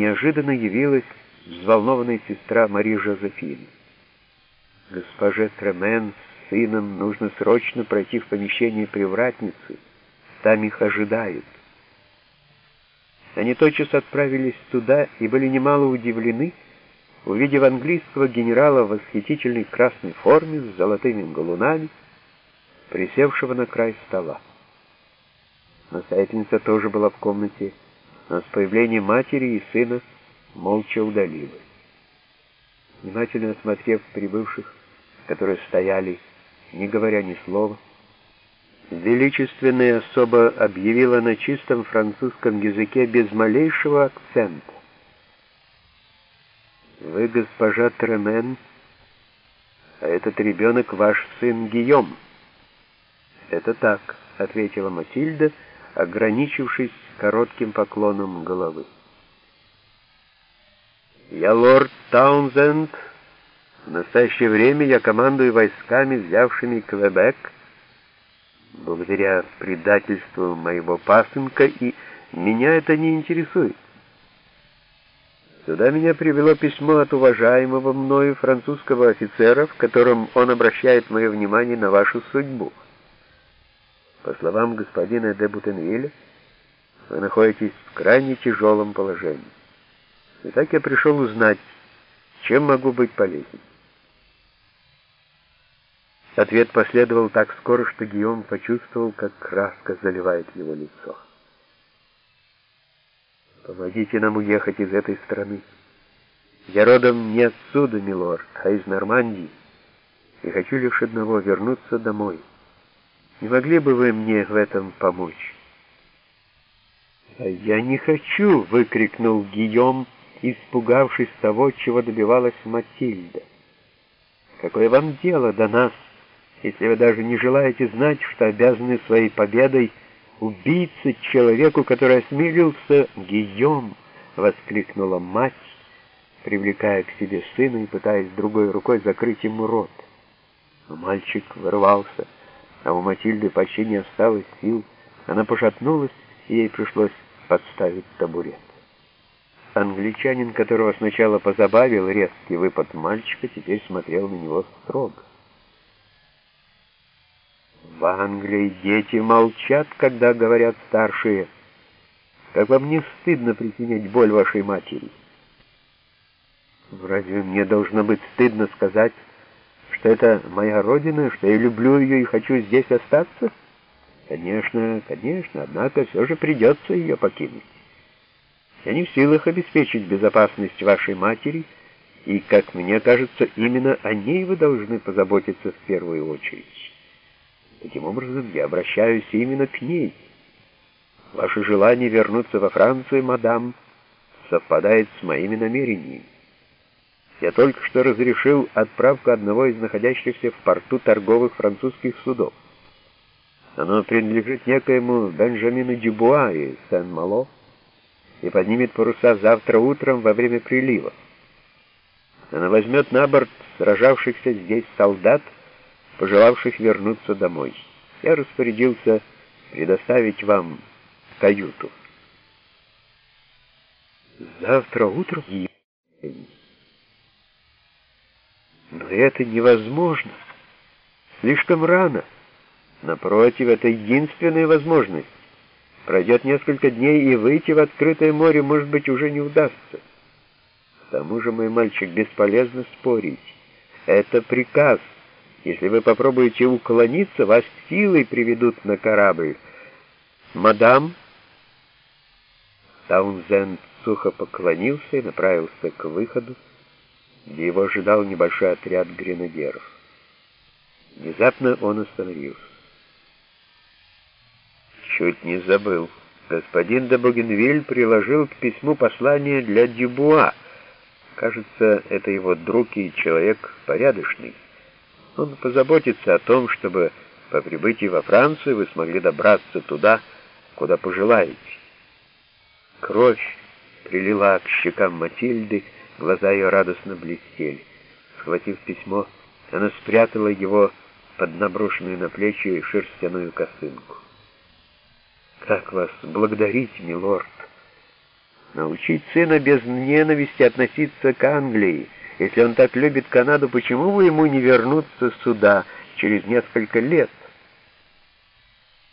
неожиданно явилась взволнованная сестра Мари Жозефины. Госпоже Тремен с сыном нужно срочно пройти в помещение привратницы. Там их ожидают. Они тотчас отправились туда и были немало удивлены, увидев английского генерала в восхитительной красной форме с золотыми галунами, присевшего на край стола. Настоятельница тоже была в комнате, но с появлением матери и сына молча удалилась. Внимательно осмотрев прибывших, которые стояли, не говоря ни слова, величественная особа объявила на чистом французском языке без малейшего акцента. «Вы, госпожа Тремен, а этот ребенок ваш сын Гийом». «Это так», — ответила Матильда, ограничившись коротким поклоном головы. «Я лорд Таунзенд. В настоящее время я командую войсками, взявшими Квебек, благодаря предательству моего пасынка, и меня это не интересует. Сюда меня привело письмо от уважаемого мною французского офицера, в котором он обращает мое внимание на вашу судьбу. По словам господина де Бутенвилля, вы находитесь в крайне тяжелом положении. И так я пришел узнать, чем могу быть полезен. Ответ последовал так скоро, что Гийом почувствовал, как краска заливает его лицо. Помогите нам уехать из этой страны. Я родом не отсюда, милорд, а из Нормандии, и хочу лишь одного — вернуться домой. Не могли бы вы мне в этом помочь?» «А я не хочу!» — выкрикнул Гийом, испугавшись того, чего добивалась Матильда. «Какое вам дело до нас, если вы даже не желаете знать, что обязаны своей победой убийце человеку, который осмелился, Гийом!» — воскликнула мать, привлекая к себе сына и пытаясь другой рукой закрыть ему рот. Но мальчик вырвался, а у Матильды почти не осталось сил. Она пошатнулась, и ей пришлось подставить табурет. Англичанин, которого сначала позабавил резкий выпад мальчика, теперь смотрел на него строго. В Англии дети молчат, когда говорят старшие. Как вам не стыдно причинять боль вашей матери? Разве мне должно быть стыдно сказать, что это моя родина, что я люблю ее и хочу здесь остаться? Конечно, конечно, однако все же придется ее покинуть. Я не в силах обеспечить безопасность вашей матери, и, как мне кажется, именно о ней вы должны позаботиться в первую очередь. Таким образом, я обращаюсь именно к ней. Ваше желание вернуться во Францию, мадам, совпадает с моими намерениями. Я только что разрешил отправку одного из находящихся в порту торговых французских судов. Оно принадлежит некоему Бенджамину Дюбуа из Сен-Мало и поднимет паруса завтра утром во время прилива. Она возьмет на борт сражавшихся здесь солдат, пожелавших вернуться домой. Я распорядился предоставить вам каюту. Завтра утром... Но это невозможно. Слишком рано. Напротив, это единственная возможность. Пройдет несколько дней, и выйти в открытое море, может быть, уже не удастся. К тому же, мой мальчик, бесполезно спорить. Это приказ. Если вы попробуете уклониться, вас силой приведут на корабль. Мадам, Таунзенд сухо поклонился и направился к выходу, где его ожидал небольшой отряд гренадеров. Внезапно он остановился. Чуть не забыл. Господин де Бугенвиль приложил к письму послание для Дюбуа. Кажется, это его друг и человек порядочный. Он позаботится о том, чтобы по прибытии во Францию вы смогли добраться туда, куда пожелаете. Кровь прилила к щекам Матильды, глаза ее радостно блестели. Схватив письмо, она спрятала его под наброшенную на плечи шерстяную косынку. «Как вас благодарить, милорд! Научить сына без ненависти относиться к Англии. Если он так любит Канаду, почему бы ему не вернуться сюда через несколько лет?